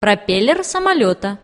пропеллер самолета